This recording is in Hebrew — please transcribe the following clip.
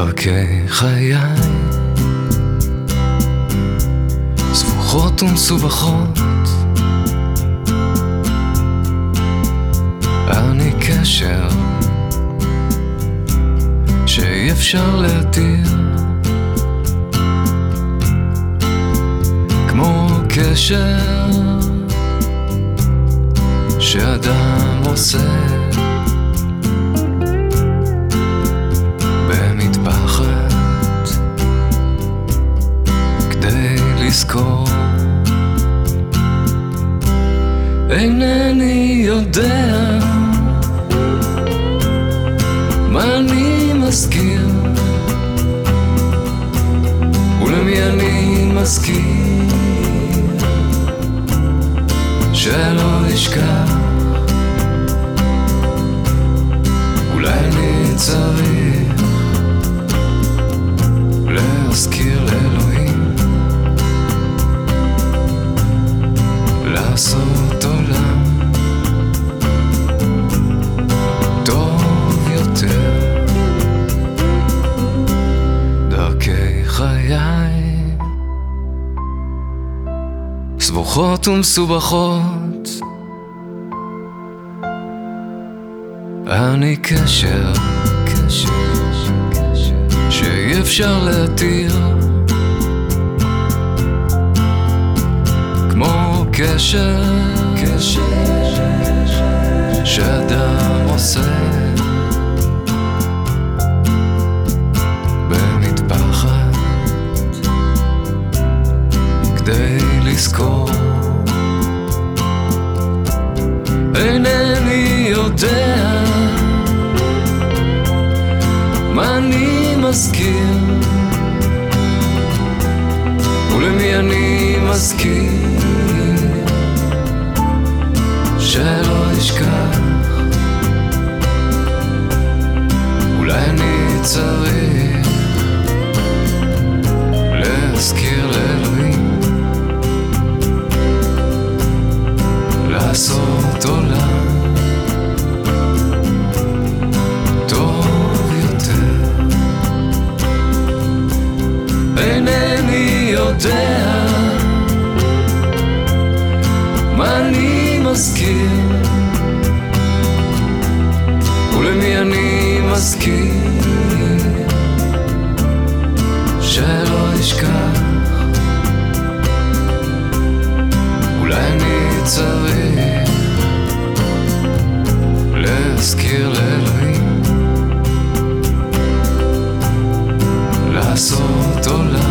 דרכי חיי. סבוכות ומסובכות. אני קשר שאי אפשר להתיר. כמו קשר שאדם עושה אינני יודע מה אני מזכיר. ולמי אני מזכיר שלא אשכח? אולי אני צריך להזכיר לאלוהים לעשות סבוכות ומסובכות. אני קשר, קשר, קשר שאי אפשר להתיר. כמו קשר, קשר שאדם עושה לזכור. אינני יודע מה אני מזכיר ולמי אני מזכיר. שלא אשכח אולי אני צריך יודע מה אני מזכיר ולמי אני מזכיר שלא אשכח. אולי אני צריך להזכיר לאלוהים לעשות עולם.